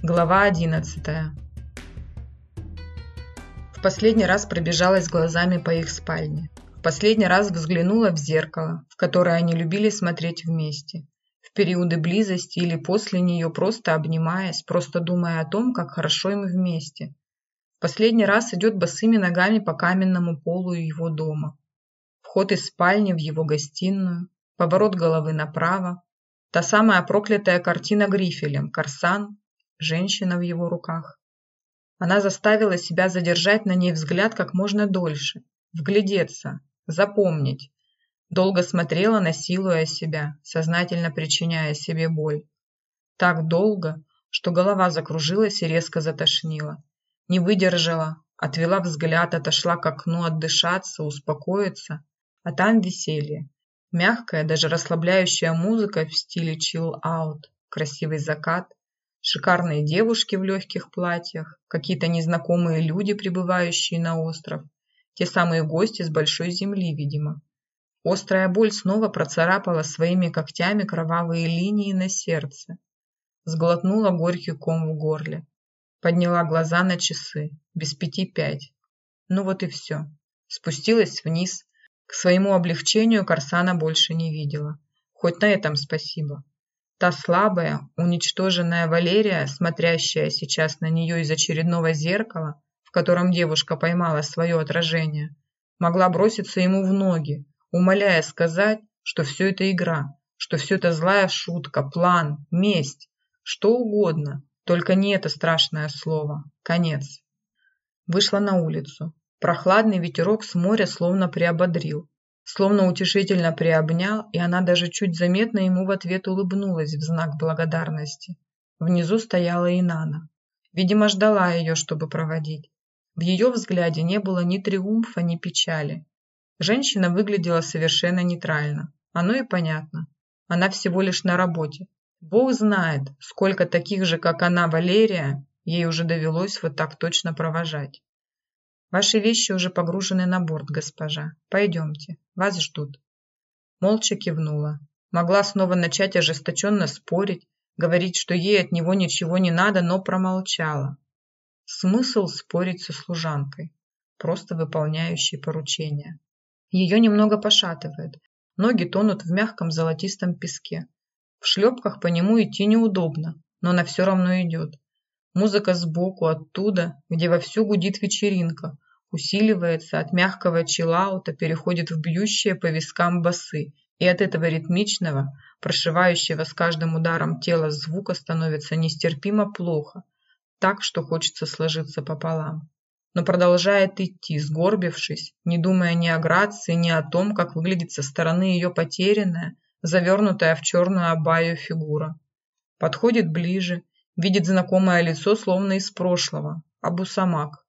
Глава одиннадцатая. В последний раз пробежалась глазами по их спальне. В последний раз взглянула в зеркало, в которое они любили смотреть вместе. В периоды близости или после нее просто обнимаясь, просто думая о том, как хорошо им вместе. В последний раз идет босыми ногами по каменному полу его дома. Вход из спальни в его гостиную, поворот головы направо, та самая проклятая картина грифелем, Корсан, женщина в его руках. Она заставила себя задержать на ней взгляд как можно дольше, вглядеться, запомнить. Долго смотрела, насилуя себя, сознательно причиняя себе боль. Так долго, что голова закружилась и резко затошнила. Не выдержала, отвела взгляд, отошла к окну отдышаться, успокоиться, а там веселье. Мягкая, даже расслабляющая музыка в стиле chill-out, красивый закат, шикарные девушки в легких платьях, какие-то незнакомые люди, прибывающие на остров, те самые гости с большой земли, видимо. Острая боль снова процарапала своими когтями кровавые линии на сердце. Сглотнула горький ком в горле. Подняла глаза на часы. Без пяти пять. Ну вот и все. Спустилась вниз. К своему облегчению Корсана больше не видела. Хоть на этом спасибо. Та слабая, уничтоженная Валерия, смотрящая сейчас на нее из очередного зеркала, в котором девушка поймала свое отражение, могла броситься ему в ноги, умоляя сказать, что все это игра, что все это злая шутка, план, месть, что угодно, только не это страшное слово «конец». Вышла на улицу. Прохладный ветерок с моря словно приободрил словно утешительно приобнял, и она даже чуть заметно ему в ответ улыбнулась в знак благодарности. Внизу стояла Инана. Видимо, ждала ее, чтобы проводить. В ее взгляде не было ни триумфа, ни печали. Женщина выглядела совершенно нейтрально. Оно и понятно. Она всего лишь на работе. Бог знает, сколько таких же, как она, Валерия, ей уже довелось вот так точно провожать. Ваши вещи уже погружены на борт, госпожа. Пойдемте. Вас ждут. Молча кивнула. Могла снова начать ожесточенно спорить, говорить, что ей от него ничего не надо, но промолчала. Смысл спорить со служанкой, просто выполняющей поручения. Ее немного пошатывает. Ноги тонут в мягком золотистом песке. В шлепках по нему идти неудобно, но она все равно идет. Музыка сбоку, оттуда, где вовсю гудит вечеринка, усиливается, от мягкого чиллаута переходит в бьющие по вискам басы, и от этого ритмичного, прошивающего с каждым ударом тела звука становится нестерпимо плохо, так, что хочется сложиться пополам. Но продолжает идти, сгорбившись, не думая ни о грации, ни о том, как выглядит со стороны ее потерянная, завернутая в черную абаю фигура. Подходит ближе, видит знакомое лицо, словно из прошлого, Абусамак.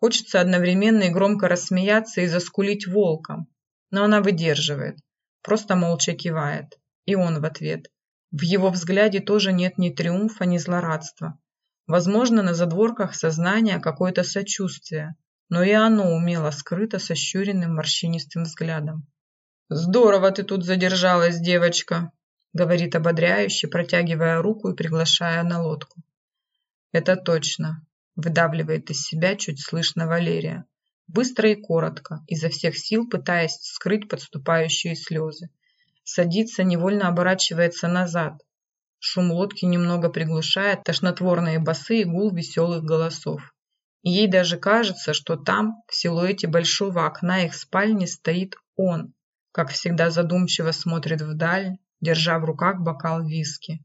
Хочется одновременно и громко рассмеяться и заскулить волком, но она выдерживает, просто молча кивает, и он в ответ. В его взгляде тоже нет ни триумфа, ни злорадства. Возможно, на задворках сознания какое-то сочувствие, но и оно умело скрыто сощуренным морщинистым взглядом. «Здорово ты тут задержалась, девочка!» Говорит ободряюще, протягивая руку и приглашая на лодку. Это точно, выдавливает из себя чуть слышно Валерия, быстро и коротко, изо всех сил пытаясь скрыть подступающие слезы. Садится, невольно оборачивается назад. Шум лодки немного приглушает тошнотворные басы и гул веселых голосов. Ей даже кажется, что там, в силуэте большого окна их спальни, стоит он, как всегда задумчиво смотрит вдаль, держа в руках бокал виски.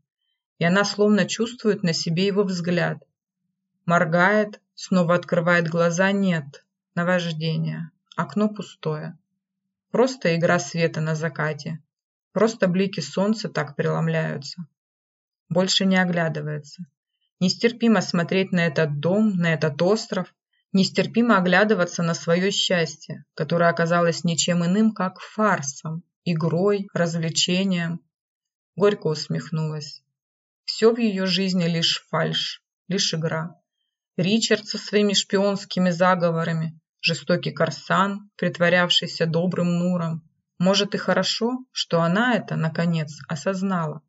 И она словно чувствует на себе его взгляд. Моргает, снова открывает глаза. Нет, наваждение. Окно пустое. Просто игра света на закате. Просто блики солнца так преломляются. Больше не оглядывается. Нестерпимо смотреть на этот дом, на этот остров. Нестерпимо оглядываться на свое счастье, которое оказалось ничем иным, как фарсом, игрой, развлечением, горько усмехнулась. Все в ее жизни лишь фальшь, лишь игра. Ричард со своими шпионскими заговорами, жестокий Корсан, притворявшийся добрым Нуром. Может и хорошо, что она это, наконец, осознала.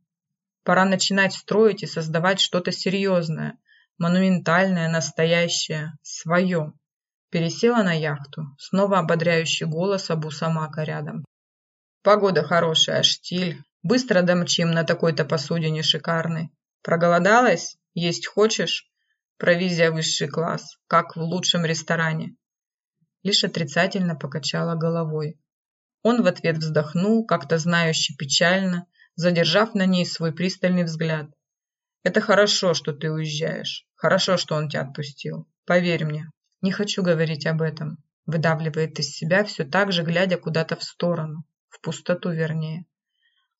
Пора начинать строить и создавать что-то серьезное, монументальное, настоящее, свое. Пересела на яхту, снова ободряющий голос Абу Самака рядом. Погода хорошая, штиль. Быстро домчим на такой-то посудине шикарной. Проголодалась? Есть хочешь? Провизия высший класс, как в лучшем ресторане. Лишь отрицательно покачала головой. Он в ответ вздохнул, как-то знающе печально, задержав на ней свой пристальный взгляд. «Это хорошо, что ты уезжаешь. Хорошо, что он тебя отпустил. Поверь мне, не хочу говорить об этом», выдавливает из себя все так же, глядя куда-то в сторону, в пустоту вернее.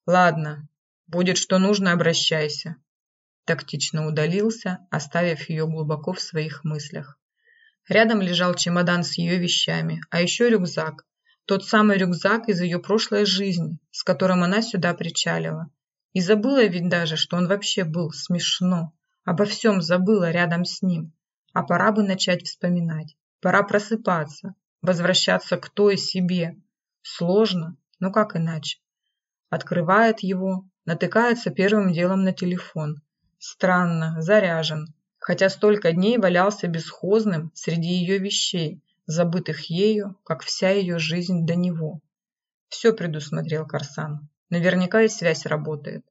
«Ладно, будет что нужно, обращайся». Тактично удалился, оставив ее глубоко в своих мыслях. Рядом лежал чемодан с ее вещами, а еще рюкзак, тот самый рюкзак из ее прошлой жизни, с которым она сюда причалила. И забыла ведь даже, что он вообще был смешно. Обо всем забыла рядом с ним. А пора бы начать вспоминать. Пора просыпаться, возвращаться к той себе. Сложно, но как иначе? Открывает его, натыкается первым делом на телефон. Странно, заряжен. Хотя столько дней валялся бесхозным среди ее вещей, забытых ею, как вся ее жизнь до него. Все предусмотрел Корсан. Наверняка и связь работает.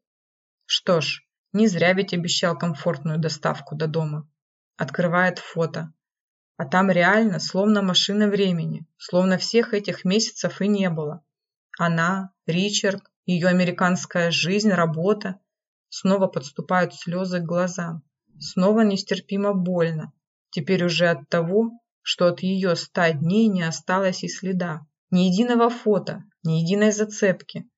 Что ж, не зря ведь обещал комфортную доставку до дома. Открывает фото. А там реально, словно машина времени, словно всех этих месяцев и не было. Она, Ричард, ее американская жизнь, работа. Снова подступают слезы к глазам. Снова нестерпимо больно. Теперь уже от того, что от ее ста дней не осталось и следа. Ни единого фото, ни единой зацепки.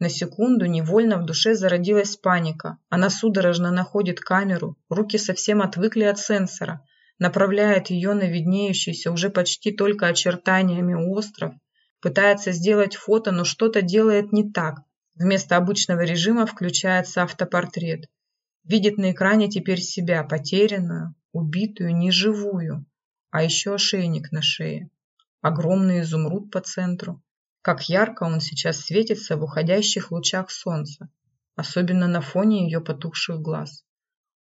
На секунду невольно в душе зародилась паника. Она судорожно находит камеру, руки совсем отвыкли от сенсора, направляет ее на виднеющийся уже почти только очертаниями остров, пытается сделать фото, но что-то делает не так. Вместо обычного режима включается автопортрет. Видит на экране теперь себя, потерянную, убитую, неживую. А еще ошейник на шее. Огромный изумруд по центру. Как ярко он сейчас светится в уходящих лучах солнца, особенно на фоне ее потухших глаз.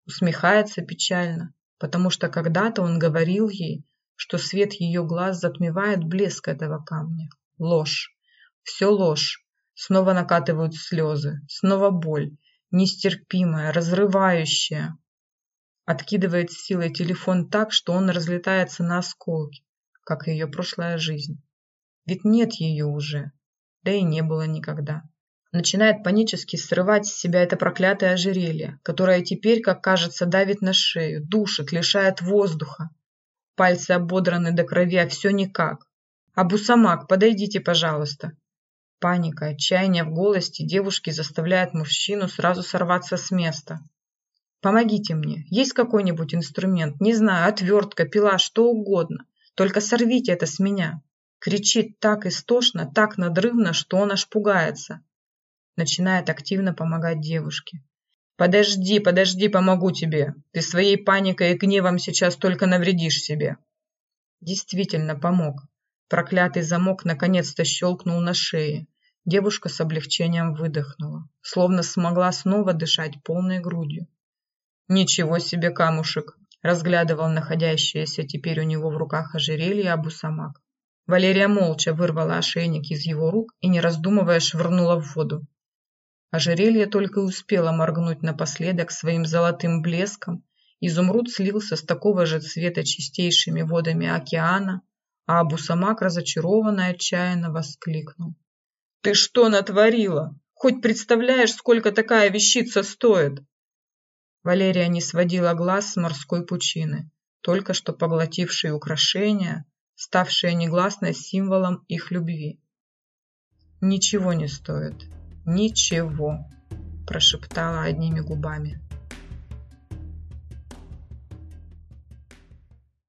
Усмехается печально, потому что когда-то он говорил ей, что свет ее глаз затмевает блеск этого камня. Ложь. Все ложь. Снова накатывают слезы, снова боль, нестерпимая, разрывающая, Откидывает с силой телефон так, что он разлетается на осколки, как и ее прошлая жизнь. Ведь нет ее уже, да и не было никогда. Начинает панически срывать с себя это проклятое ожерелье, которое теперь, как кажется, давит на шею, душит, лишает воздуха. Пальцы ободраны до крови, а все никак. «Абусамак, подойдите, пожалуйста!» Паника, отчаяние в голосе девушки заставляет мужчину сразу сорваться с места. Помогите мне. Есть какой-нибудь инструмент? Не знаю, отвертка, пила, что угодно. Только сорвите это с меня. Кричит так истошно, так надрывно, что он аж пугается. Начинает активно помогать девушке. «Подожди, подожди, помогу тебе. Ты своей паникой и гневом сейчас только навредишь себе». Действительно помог. Проклятый замок наконец-то щелкнул на шее. Девушка с облегчением выдохнула, словно смогла снова дышать полной грудью. «Ничего себе камушек!» – разглядывал находящееся теперь у него в руках ожерелье Абусамак. Валерия молча вырвала ошейник из его рук и, не раздумывая, швырнула в воду. Ожерелье только успело моргнуть напоследок своим золотым блеском, изумруд слился с такого же цвета чистейшими водами океана, а Абусамак разочарованно и отчаянно воскликнул. «Ты что натворила? Хоть представляешь, сколько такая вещица стоит?» Валерия не сводила глаз с морской пучины, только что поглотившей украшения, ставшие негласно символом их любви. «Ничего не стоит. Ничего», – прошептала одними губами.